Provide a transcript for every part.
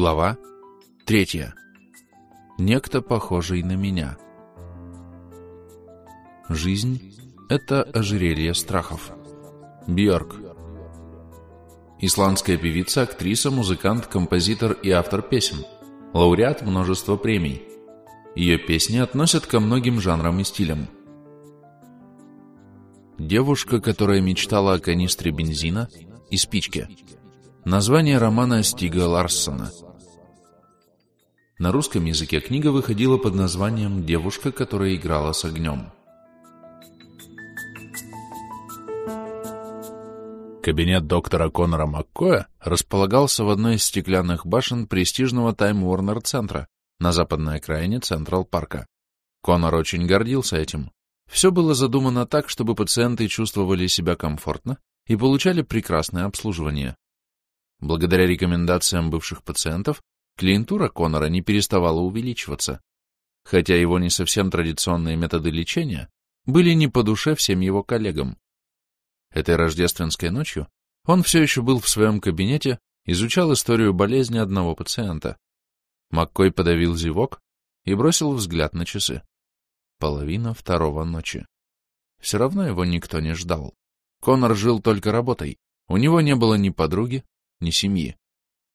Глава третья. Некто похожий на меня. Жизнь — это ожерелье страхов. Бьорк. Исландская певица, актриса, музыкант, композитор и автор песен. Лауреат множества премий. Ее песни относят ко многим жанрам и стилям. Девушка, которая мечтала о канистре бензина и спичке. Название романа Стига Ларссона. На русском языке книга выходила под названием «Девушка, которая играла с огнем». Кабинет доктора Конора Маккоя располагался в одной из стеклянных башен престижного Time Warner центра на западной окраине Централ-парка. Конор очень гордился этим. Все было задумано так, чтобы пациенты чувствовали себя комфортно и получали прекрасное обслуживание. Благодаря рекомендациям бывших пациентов, клиентура Конора не переставала увеличиваться, хотя его не совсем традиционные методы лечения были не по душе всем его коллегам. Этой рождественской ночью он все еще был в своем кабинете, изучал историю болезни одного пациента. Маккой подавил зевок и бросил взгляд на часы. Половина второго ночи. Все равно его никто не ждал. Конор жил только работой. У него не было ни подруги, ни семьи.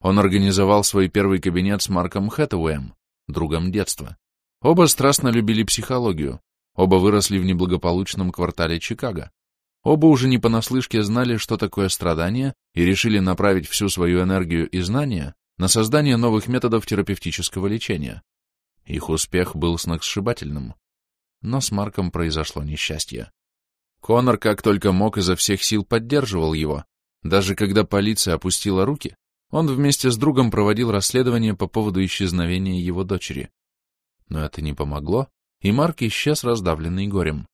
Он организовал свой первый кабинет с Марком Хэтэуэем, другом детства. Оба страстно любили психологию, оба выросли в неблагополучном квартале Чикаго. Оба уже не понаслышке знали, что такое страдание, и решили направить всю свою энергию и знания на создание новых методов терапевтического лечения. Их успех был сногсшибательным. Но с Марком произошло несчастье. Конор как только мог изо всех сил поддерживал его, даже когда полиция опустила руки, он вместе с другом проводил расследование по поводу исчезновения его дочери. Но это не помогло, и Марк исчез, раздавленный горем.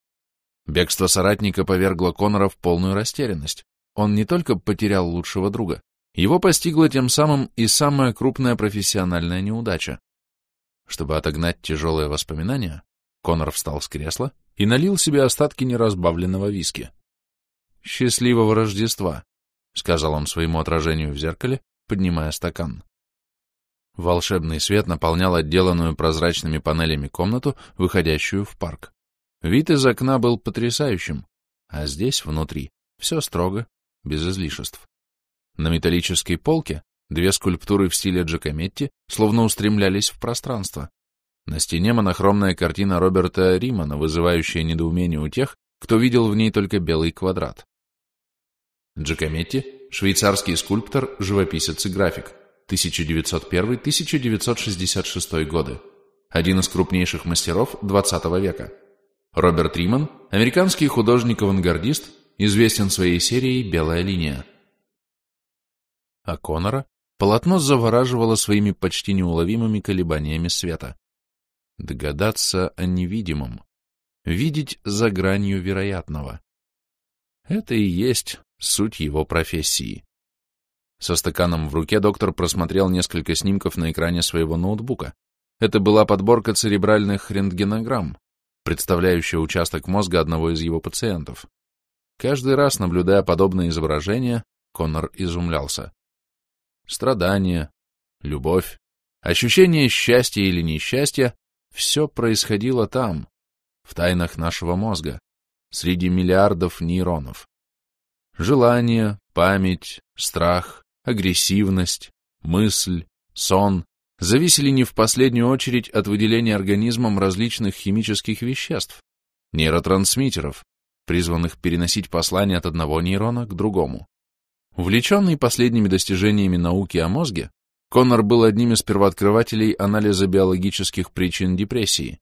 Бегство соратника повергло Конора в полную растерянность. Он не только потерял лучшего друга, его постигла тем самым и самая крупная профессиональная неудача. Чтобы отогнать тяжелые воспоминания, Конор встал с кресла и налил себе остатки неразбавленного виски. «Счастливого Рождества!» — сказал он своему отражению в зеркале, поднимая стакан. Волшебный свет наполнял отделанную прозрачными панелями комнату, выходящую в парк. Вид из окна был потрясающим, а здесь, внутри, все строго, без излишеств. На металлической полке две скульптуры в стиле Джакометти словно устремлялись в пространство. На стене монохромная картина Роберта Римана, вызывающая недоумение у тех, кто видел в ней только белый квадрат. Джакометти — швейцарский скульптор, живописец и график, 1901-1966 годы, один из крупнейших мастеров XX века. Роберт Риман — американский художник-авангардист, известен своей серией «Белая линия». А Конора полотно завораживало своими почти неуловимыми колебаниями света. Догадаться о невидимом, видеть за гранью вероятного. Это и есть суть его профессии. Со стаканом в руке доктор просмотрел несколько снимков на экране своего ноутбука. Это была подборка церебральных рентгенограмм, представляющая участок мозга одного из его пациентов. Каждый раз, наблюдая подобное изображение, Коннор изумлялся. Страдания, любовь, ощущение счастья или несчастья — все происходило там, в тайнах нашего мозга, среди миллиардов нейронов. Желание, память, страх, агрессивность, мысль, сон зависели не в последнюю очередь от выделения организмом различных химических веществ, нейротрансмиттеров, призванных переносить послание от одного нейрона к другому. Увлеченный последними достижениями науки о мозге, Коннор был одним из первооткрывателей анализа биологических причин депрессии.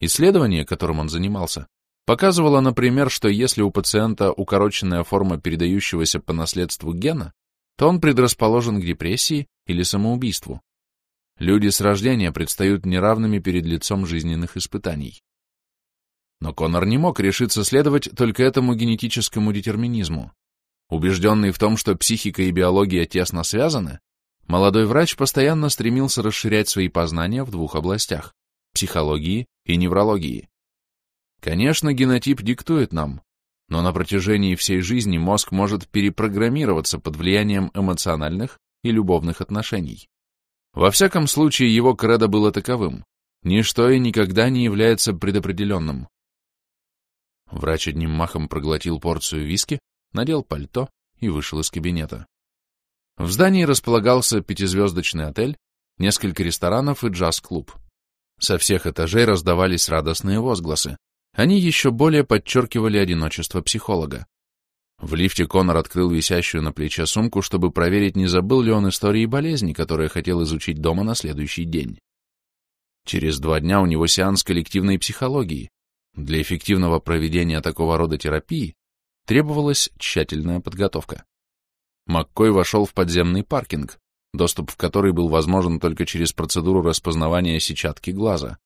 Исследование, которым он занимался, Показывала, например, что если у пациента укороченная форма передающегося по наследству гена, то он предрасположен к депрессии или самоубийству. Люди с рождения предстают неравными перед лицом жизненных испытаний. Но Коннор не мог решиться следовать только этому генетическому детерминизму. Убежденный в том, что психика и биология тесно связаны, молодой врач постоянно стремился расширять свои познания в двух областях – психологии и неврологии. Конечно, генотип диктует нам, но на протяжении всей жизни мозг может перепрограммироваться под влиянием эмоциональных и любовных отношений. Во всяком случае, его кредо было таковым. Ничто и никогда не является предопределенным. Врач одним махом проглотил порцию виски, надел пальто и вышел из кабинета. В здании располагался пятизвездочный отель, несколько ресторанов и джаз-клуб. Со всех этажей раздавались радостные возгласы. Они еще более подчеркивали одиночество психолога. В лифте Конор открыл висящую на плече сумку, чтобы проверить, не забыл ли он истории болезни, которые хотел изучить дома на следующий день. Через два дня у него сеанс коллективной психологии. Для эффективного проведения такого рода терапии требовалась тщательная подготовка. Маккой вошел в подземный паркинг, доступ в который был возможен только через процедуру распознавания сетчатки глаза.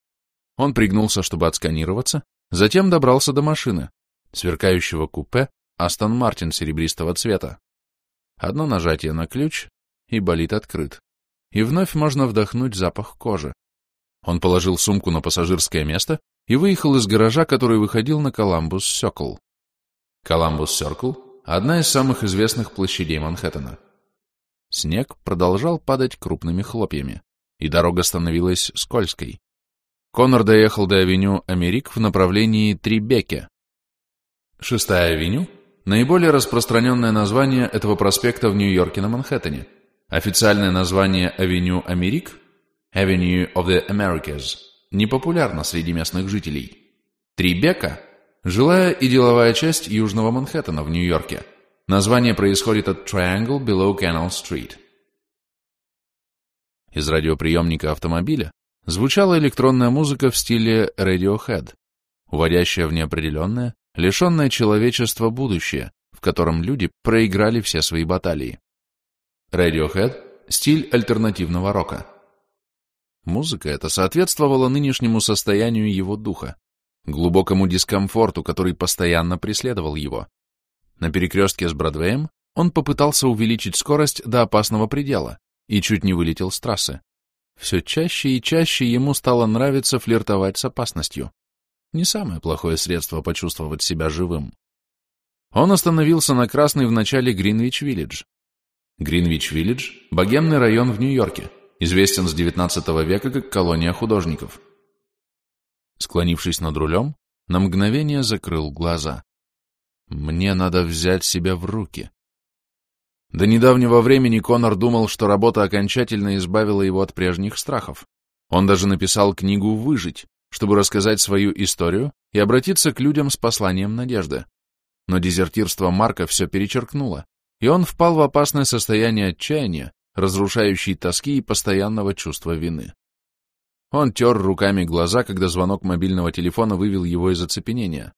Он пригнулся, чтобы отсканироваться, затем добрался до машины, сверкающего купе Астон Мартин серебристого цвета. Одно нажатие на ключ, и болит открыт. И вновь можно вдохнуть запах кожи. Он положил сумку на пассажирское место и выехал из гаража, который выходил на Коламбус Сёкл. Коламбус Сёкл — одна из самых известных площадей Манхэттена. Снег продолжал падать крупными хлопьями, и дорога становилась скользкой. Конор доехал до авеню Америк в направлении Трибеке. Шестая авеню — наиболее распространенное название этого проспекта в Нью-Йорке на Манхэттене. Официальное название авеню Америк Avenue of the Americas, непопулярна среди местных жителей. Трибека – жилая и деловая часть Южного Манхэттена в Нью-Йорке. Название происходит от Triangle Below Canal Street. Из радиоприемника автомобиля звучала электронная музыка в стиле Radiohead, уводящая в неопределенное, лишенное человечества будущее, в котором люди проиграли все свои баталии. Radiohead – стиль альтернативного рока. Музыка эта соответствовала нынешнему состоянию его духа, глубокому дискомфорту, который постоянно преследовал его. На перекрестке с Бродвеем он попытался увеличить скорость до опасного предела и чуть не вылетел с трассы. Все чаще и чаще ему стало нравиться флиртовать с опасностью. Не самое плохое средство почувствовать себя живым. Он остановился на красной в начале Гринвич-Виллидж. Гринвич-Виллидж — богемный район в Нью-Йорке, известен с XIX века как колония художников. Склонившись над рулем, на мгновение закрыл глаза. Мне надо взять себя в руки. До недавнего времени Конор думал, что работа окончательно избавила его от прежних страхов. Он даже написал книгу «Выжить», чтобы рассказать свою историю и обратиться к людям с посланием надежды. Но дезертирство Марка все перечеркнуло, и он впал в опасное состояние отчаяния, разрушающий тоски и постоянного чувства вины. Он тер руками глаза, когда звонок мобильного телефона вывел его из оцепенения.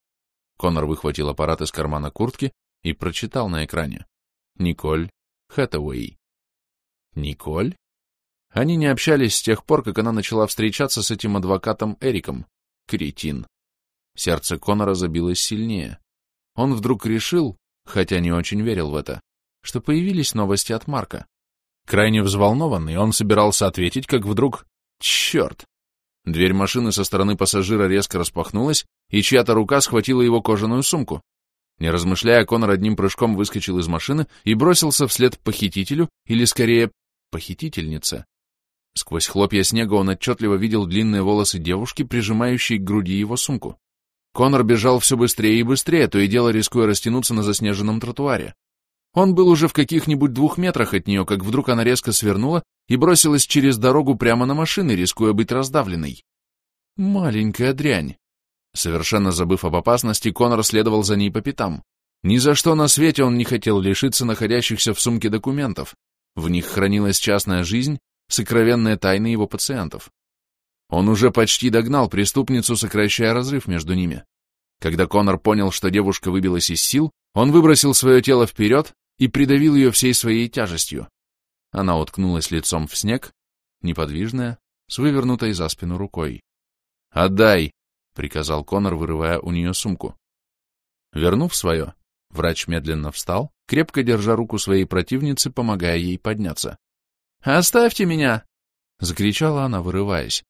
Конор выхватил аппарат из кармана куртки и прочитал на экране. Николь Хэтэуэй. Николь? Они не общались с тех пор, как она начала встречаться с этим адвокатом Эриком. Кретин. Сердце Конора забилось сильнее. Он вдруг решил, хотя не очень верил в это, что появились новости от Марка. Крайне взволнованный, он собирался ответить, как вдруг... Черт! Дверь машины со стороны пассажира резко распахнулась, и чья-то рука схватила его кожаную сумку. Не размышляя, Конор одним прыжком выскочил из машины и бросился вслед похитителю, или скорее, похитительнице. Сквозь хлопья снега он отчетливо видел длинные волосы девушки, прижимающей к груди его сумку. Конор бежал все быстрее и быстрее, то и дело рискуя растянуться на заснеженном тротуаре. Он был уже в каких-нибудь двух метрах от нее, как вдруг она резко свернула и бросилась через дорогу прямо на машины, рискуя быть раздавленной. Маленькая дрянь. Совершенно забыв об опасности, Конор следовал за ней по пятам. Ни за что на свете он не хотел лишиться находящихся в сумке документов. В них хранилась частная жизнь, сокровенные тайны его пациентов. Он уже почти догнал преступницу, сокращая разрыв между ними. Когда Конор понял, что девушка выбилась из сил, он выбросил свое тело вперед и придавил ее всей своей тяжестью. Она уткнулась лицом в снег, неподвижная, с вывернутой за спину рукой. «Отдай!» — приказал Конор, вырывая у нее сумку. Вернув свое, врач медленно встал, крепко держа руку своей противницы, помогая ей подняться. «Оставьте меня!» — закричала она, вырываясь.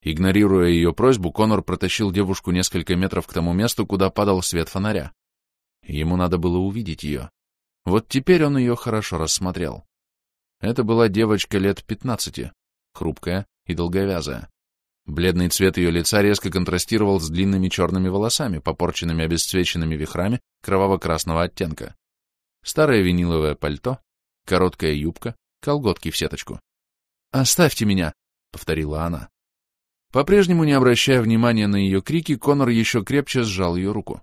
Игнорируя ее просьбу, Конор протащил девушку несколько метров к тому месту, куда падал свет фонаря. Ему надо было увидеть ее. Вот теперь он ее хорошо рассмотрел. Это была девочка лет пятнадцати, хрупкая и долговязая. Бледный цвет ее лица резко контрастировал с длинными черными волосами, попорченными обесцвеченными вихрами кроваво-красного оттенка. Старое виниловое пальто, короткая юбка, колготки в сеточку. «Оставьте меня!» — повторила она. По-прежнему не обращая внимания на ее крики, Конор еще крепче сжал ее руку.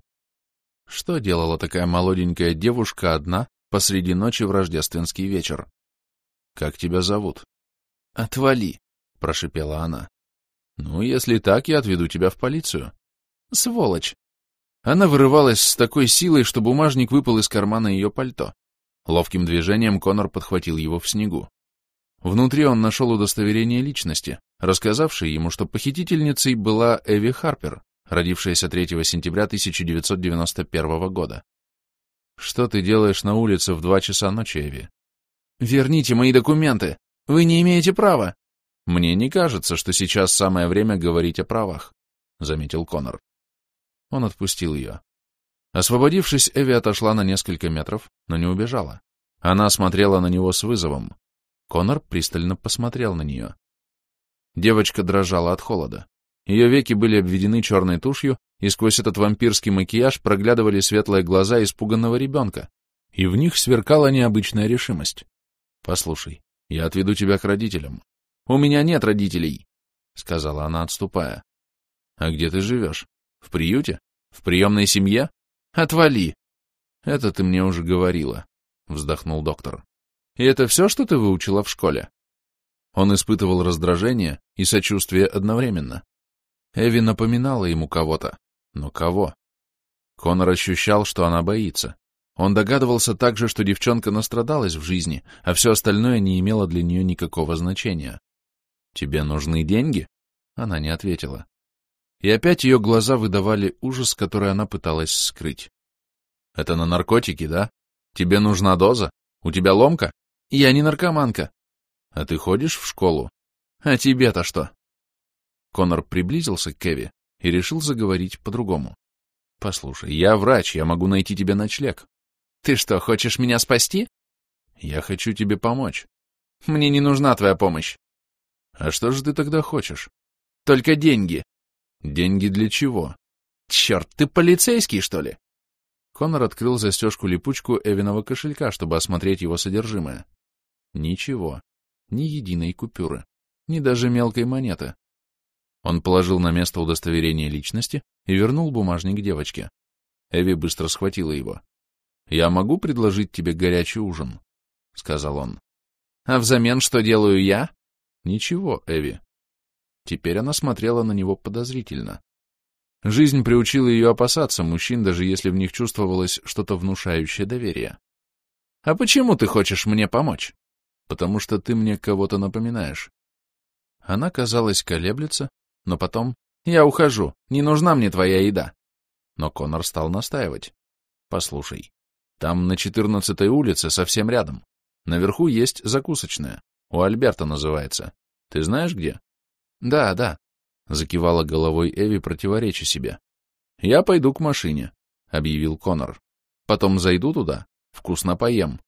Что делала такая молоденькая девушка одна посреди ночи в рождественский вечер? «Как тебя зовут?» «Отвали!» — прошипела она. «Ну, если так, я отведу тебя в полицию». «Сволочь!» Она вырывалась с такой силой, что бумажник выпал из кармана ее пальто. Ловким движением Конор подхватил его в снегу. Внутри он нашел удостоверение личности, рассказавшее ему, что похитительницей была Эви Харпер, родившаяся 3 сентября 1991 года. «Что ты делаешь на улице в два часа ночи, Эви?» «Верните мои документы! Вы не имеете права!» «Мне не кажется, что сейчас самое время говорить о правах», — заметил Конор. Он отпустил ее. Освободившись, Эви отошла на несколько метров, но не убежала. Она смотрела на него с вызовом. Конор пристально посмотрел на нее. Девочка дрожала от холода. Ее веки были обведены черной тушью, и сквозь этот вампирский макияж проглядывали светлые глаза испуганного ребенка, и в них сверкала необычная решимость. «Послушай, я отведу тебя к родителям». «У меня нет родителей», — сказала она, отступая. «А где ты живешь? В приюте? В приемной семье? Отвали!» «Это ты мне уже говорила», — вздохнул доктор. И это все, что ты выучила в школе?» Он испытывал раздражение и сочувствие одновременно. Эви напоминала ему кого-то. Но кого? Конор ощущал, что она боится. Он догадывался также, что девчонка настрадалась в жизни, а все остальное не имело для нее никакого значения. «Тебе нужны деньги?» Она не ответила. И опять ее глаза выдавали ужас, который она пыталась скрыть. «Это на наркотики, да? Тебе нужна доза? У тебя ломка?» Я не наркоманка. А ты ходишь в школу? А тебе-то что? Конор приблизился к Кеви и решил заговорить по-другому. Послушай, я врач, я могу найти тебе ночлег. Ты что, хочешь меня спасти? Я хочу тебе помочь. Мне не нужна твоя помощь. А что же ты тогда хочешь? Только деньги. Деньги для чего? Черт, ты полицейский, что ли? Конор открыл застежку-липучку Эвиного кошелька, чтобы осмотреть его содержимое. Ничего. Ни единой купюры. Ни даже мелкой монеты. Он положил на место удостоверение личности и вернул бумажник девочке. Эви быстро схватила его. «Я могу предложить тебе горячий ужин?» — сказал он. «А взамен что делаю я?» «Ничего, Эви». Теперь она смотрела на него подозрительно. Жизнь приучила ее опасаться мужчин, даже если в них чувствовалось что-то внушающее доверие. «А почему ты хочешь мне помочь?» потому что ты мне кого-то напоминаешь. Она, казалось, колеблется, но потом «Я ухожу, не нужна мне твоя еда». Но Конор стал настаивать. «Послушай, там на четырнадцатой улице, совсем рядом. Наверху есть закусочная. У Альберта называется. Ты знаешь где?» «Да, да», — закивала головой Эви, противореча себе. «Я пойду к машине», — объявил Конор. «Потом зайду туда, вкусно поем.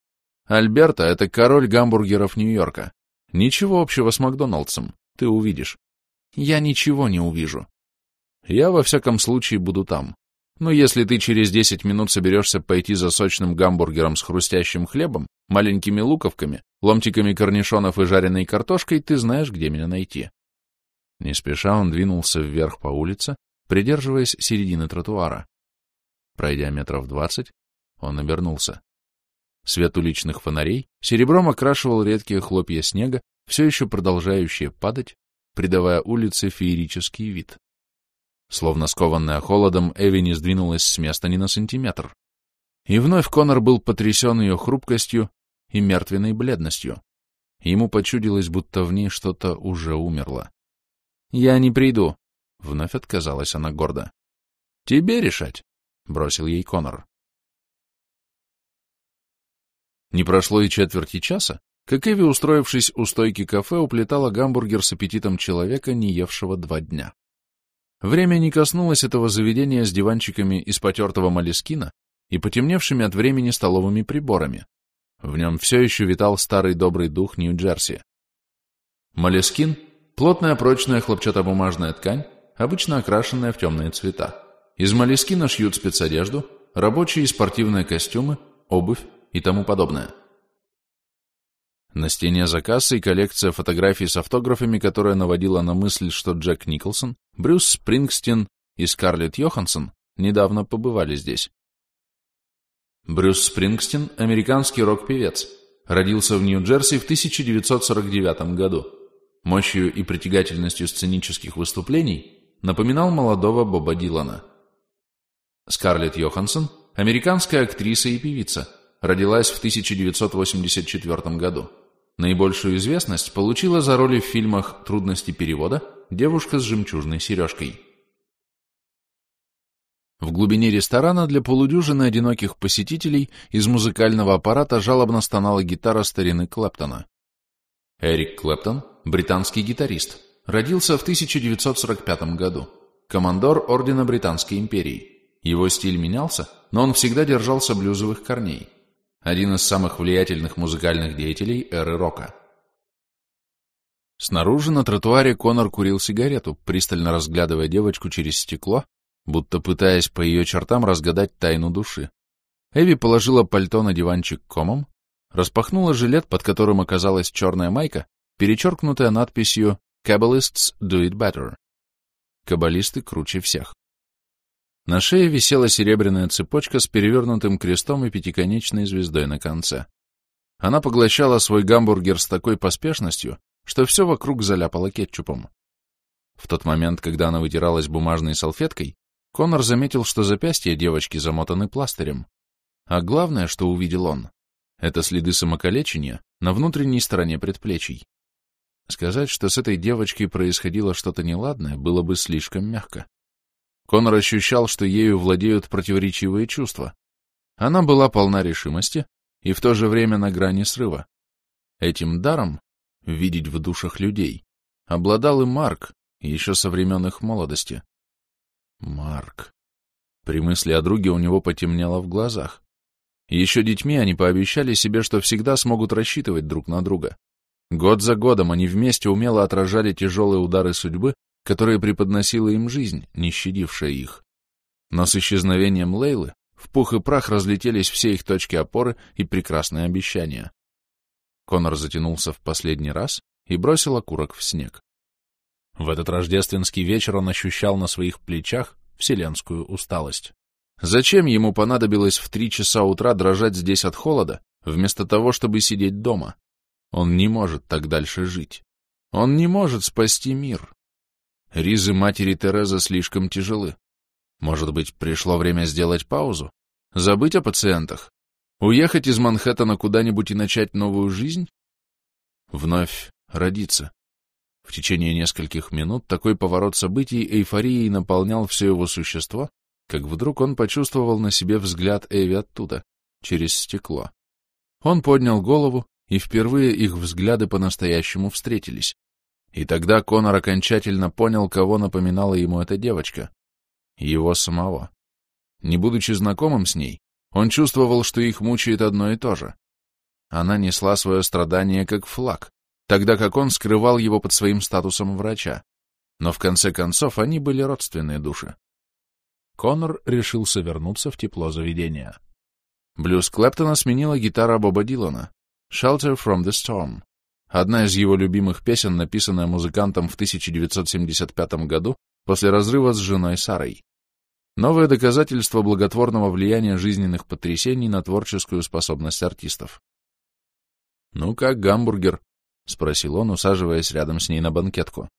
Альберта — это король гамбургеров Нью-Йорка. Ничего общего с Макдоналдсом, ты увидишь. Я ничего не увижу. Я во всяком случае буду там. Но если ты через 10 минут соберешься пойти за сочным гамбургером с хрустящим хлебом, маленькими луковками, ломтиками корнишонов и жареной картошкой, ты знаешь, где меня найти. Не спеша он двинулся вверх по улице, придерживаясь середины тротуара. Пройдя метров двадцать, он обернулся. Свет уличных фонарей серебром окрашивал редкие хлопья снега, все еще продолжающие падать, придавая улице феерический вид. Словно скованная холодом, Эви не сдвинулась с места ни на сантиметр. И вновь Конор был потрясен ее хрупкостью и мертвенной бледностью. Ему почудилось, будто в ней что-то уже умерло. «Я не приду», — вновь отказалась она гордо. «Тебе решать», — бросил ей Конор. Не прошло и четверти часа, как Эви, устроившись у стойки кафе, уплетала гамбургер с аппетитом человека, не евшего два дня. Время не коснулось этого заведения с диванчиками из потертого молескина и потемневшими от времени столовыми приборами. В нем все еще витал старый добрый дух Нью-Джерси. Молескин – плотная прочная хлопчатобумажная ткань, обычно окрашенная в темные цвета. Из молескина шьют спецодежду, рабочие и спортивные костюмы, обувь и тому подобное. На стене за кассой коллекция фотографий с автографами, которая наводила на мысль, что Джек Николсон, Брюс Спрингстин и Скарлетт Йоханссон недавно побывали здесь. Брюс Спрингстин – американский рок-певец. Родился в Нью-Джерси в 1949 году. Мощью и притягательностью сценических выступлений напоминал молодого Боба Дилана. Скарлетт Йоханссон – американская актриса и певица. Родилась в 1984 году. Наибольшую известность получила за роли в фильмах «Трудности перевода», «Девушка с жемчужной сережкой». В глубине ресторана для полудюжины одиноких посетителей из музыкального аппарата жалобно стонала гитара старины Клэптона. Эрик Клэптон, британский гитарист, родился в 1945 году, командор Ордена Британской империи. Его стиль менялся, но он всегда держался блюзовых корней – один из самых влиятельных музыкальных деятелей эры рока. Снаружи на тротуаре Конор курил сигарету, пристально разглядывая девочку через стекло, будто пытаясь по ее чертам разгадать тайну души. Эви положила пальто на диванчик комом, распахнула жилет, под которым оказалась черная майка, перечеркнутая надписью «Kabbalists do it better». Каббалисты круче всех. На шее висела серебряная цепочка с перевернутым крестом и пятиконечной звездой на конце. Она поглощала свой гамбургер с такой поспешностью, что все вокруг заляпало кетчупом. В тот момент, когда она вытиралась бумажной салфеткой, Конор заметил, что запястья девочки замотаны пластырем. А главное, что увидел он, это следы самокалечения на внутренней стороне предплечий. Сказать, что с этой девочкой происходило что-то неладное, было бы слишком мягко. Конор ощущал, что ею владеют противоречивые чувства. Она была полна решимости и в то же время на грани срыва. Этим даром, видеть в душах людей, обладал и Марк, еще со времен их молодости. Марк. При мысли о друге у него потемнело в глазах. Еще детьми они пообещали себе, что всегда смогут рассчитывать друг на друга. Год за годом они вместе умело отражали тяжелые удары судьбы которое преподносила им жизнь, не щадившая их. Но с исчезновением Лейлы в пух и прах разлетелись все их точки опоры и прекрасные обещания. Конор затянулся в последний раз и бросил окурок в снег. В этот рождественский вечер он ощущал на своих плечах вселенскую усталость. Зачем ему понадобилось в три часа утра дрожать здесь от холода, вместо того, чтобы сидеть дома? Он не может так дальше жить. Он не может спасти мир. Ризы матери Терезы слишком тяжелы. Может быть, пришло время сделать паузу? Забыть о пациентах? Уехать из Манхэттена куда-нибудь и начать новую жизнь? Вновь родиться. В течение нескольких минут такой поворот событий эйфорией наполнял все его существо, как вдруг он почувствовал на себе взгляд Эви оттуда, через стекло. Он поднял голову, и впервые их взгляды по-настоящему встретились. И тогда Конор окончательно понял, кого напоминала ему эта девочка. Его самого. Не будучи знакомым с ней, он чувствовал, что их мучает одно и то же. Она несла свое страдание как флаг, тогда как он скрывал его под своим статусом врача. Но в конце концов они были родственные души. Конор решился вернуться в тепло заведения. Блюз Клэптона сменила гитара Боба Дилана «Shelter from the Storm». Одна из его любимых песен, написанная музыкантом в 1975 году после разрыва с женой Сарой. Новое доказательство благотворного влияния жизненных потрясений на творческую способность артистов. «Ну как гамбургер?» — спросил он, усаживаясь рядом с ней на банкетку.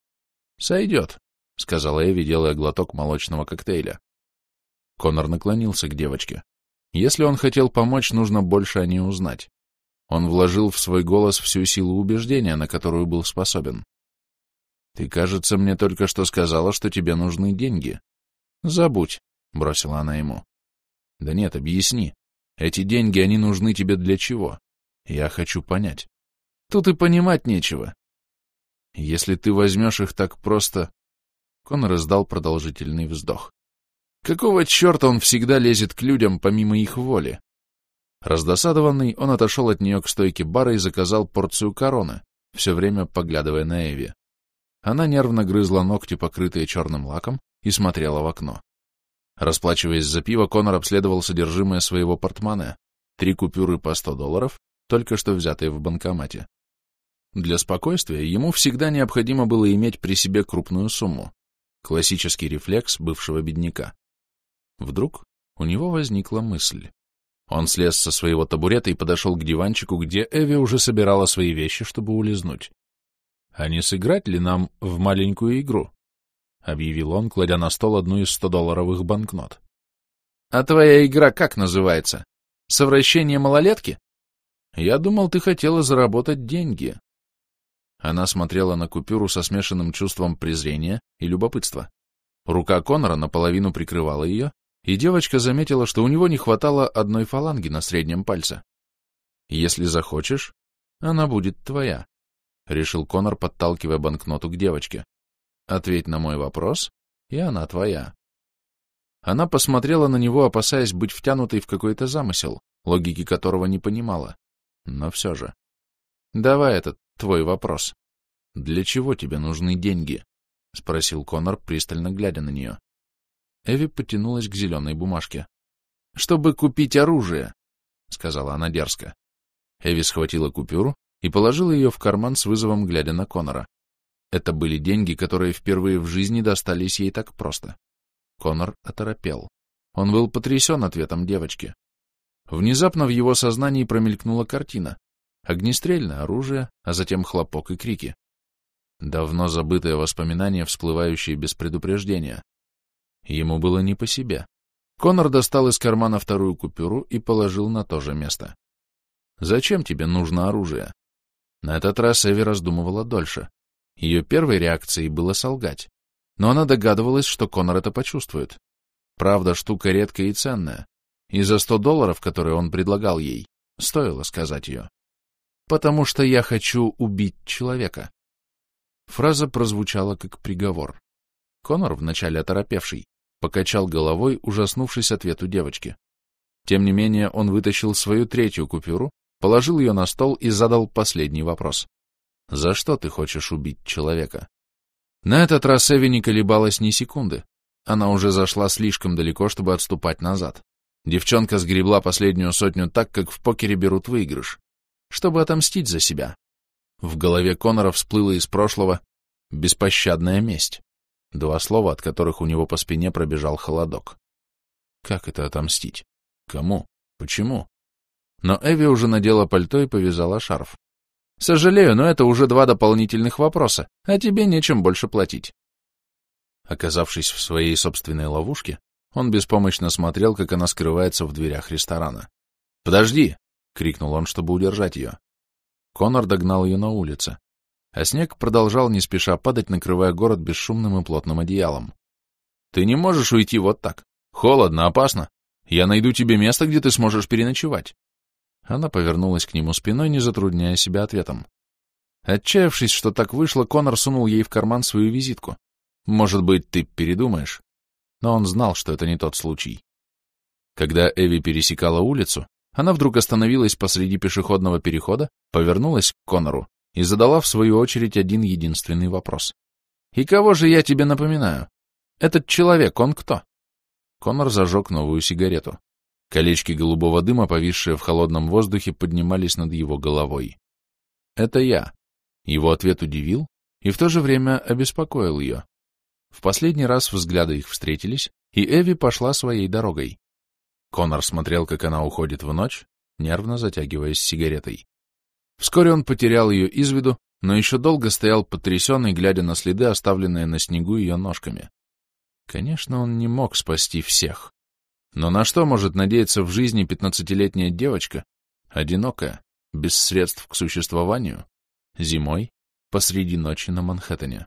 «Сойдет», — сказала Эви, делая глоток молочного коктейля. Конор наклонился к девочке. Если он хотел помочь, нужно больше о ней узнать. Он вложил в свой голос всю силу убеждения, на которую был способен. «Ты, кажется, мне только что сказала, что тебе нужны деньги». «Забудь», — бросила она ему. «Да нет, объясни. Эти деньги, они нужны тебе для чего? Я хочу понять». «Тут и понимать нечего». «Если ты возьмешь их так просто...» Конор издал продолжительный вздох. «Какого черта он всегда лезет к людям помимо их воли?» Раздосадованный, он отошел от нее к стойке бара и заказал порцию короны, все время поглядывая на Эви. Она нервно грызла ногти, покрытые черным лаком, и смотрела в окно. Расплачиваясь за пиво, Конор обследовал содержимое своего портмоне. Три купюры по сто долларов, только что взятые в банкомате. Для спокойствия ему всегда необходимо было иметь при себе крупную сумму. Классический рефлекс бывшего бедняка. Вдруг у него возникла мысль. Он слез со своего табурета и подошел к диванчику, где Эви уже собирала свои вещи, чтобы улизнуть. «А не сыграть ли нам в маленькую игру?» — объявил он, кладя на стол одну из стодолларовых банкнот. «А твоя игра как называется? Совращение малолетки?» «Я думал, ты хотела заработать деньги». Она смотрела на купюру со смешанным чувством презрения и любопытства. Рука Конора наполовину прикрывала ее, и девочка заметила, что у него не хватало одной фаланги на среднем пальце. «Если захочешь, она будет твоя», — решил Конор, подталкивая банкноту к девочке. «Ответь на мой вопрос, и она твоя». Она посмотрела на него, опасаясь быть втянутой в какой-то замысел, логики которого не понимала. Но все же. «Давай этот твой вопрос. Для чего тебе нужны деньги?» — спросил Конор, пристально глядя на нее. Эви потянулась к зеленой бумажке. — Чтобы купить оружие, — сказала она дерзко. Эви схватила купюру и положила ее в карман с вызовом, глядя на Конора. Это были деньги, которые впервые в жизни достались ей так просто. Конор оторопел. Он был потрясен ответом девочки. Внезапно в его сознании промелькнула картина. Огнестрельное оружие, а затем хлопок и крики. Давно забытое воспоминание, всплывающее без предупреждения. Ему было не по себе. Конор достал из кармана вторую купюру и положил на то же место. «Зачем тебе нужно оружие?» На этот раз Эви раздумывала дольше. Ее первой реакцией было солгать. Но она догадывалась, что Конор это почувствует. Правда, штука редкая и ценная. И за сто долларов, которые он предлагал ей, стоило сказать ее. «Потому что я хочу убить человека». Фраза прозвучала как приговор. Конор, вначале оторопевший, покачал головой, ужаснувшись ответу девочки. Тем не менее, он вытащил свою третью купюру, положил ее на стол и задал последний вопрос. «За что ты хочешь убить человека?» На этот раз Эви не колебалась ни секунды. Она уже зашла слишком далеко, чтобы отступать назад. Девчонка сгребла последнюю сотню так, как в покере берут выигрыш, чтобы отомстить за себя. В голове Конора всплыла из прошлого беспощадная месть. Два слова, от которых у него по спине пробежал холодок. Как это отомстить? Кому? Почему? Но Эви уже надела пальто и повязала шарф. Сожалею, но это уже два дополнительных вопроса, а тебе нечем больше платить. Оказавшись в своей собственной ловушке, он беспомощно смотрел, как она скрывается в дверях ресторана. «Подожди!» — крикнул он, чтобы удержать ее. Конор догнал ее на улице а снег продолжал не спеша падать, накрывая город бесшумным и плотным одеялом. «Ты не можешь уйти вот так. Холодно, опасно. Я найду тебе место, где ты сможешь переночевать». Она повернулась к нему спиной, не затрудняя себя ответом. Отчаявшись, что так вышло, Конор сунул ей в карман свою визитку. «Может быть, ты передумаешь?» Но он знал, что это не тот случай. Когда Эви пересекала улицу, она вдруг остановилась посреди пешеходного перехода, повернулась к Конору и задала в свою очередь один единственный вопрос. «И кого же я тебе напоминаю? Этот человек, он кто?» Конор зажег новую сигарету. Колечки голубого дыма, повисшие в холодном воздухе, поднимались над его головой. «Это я». Его ответ удивил и в то же время обеспокоил ее. В последний раз взгляды их встретились, и Эви пошла своей дорогой. Конор смотрел, как она уходит в ночь, нервно затягиваясь сигаретой. Вскоре он потерял ее из виду, но еще долго стоял потрясенный, глядя на следы, оставленные на снегу ее ножками. Конечно, он не мог спасти всех. Но на что может надеяться в жизни пятнадцатилетняя девочка, одинокая, без средств к существованию, зимой, посреди ночи на Манхэттене?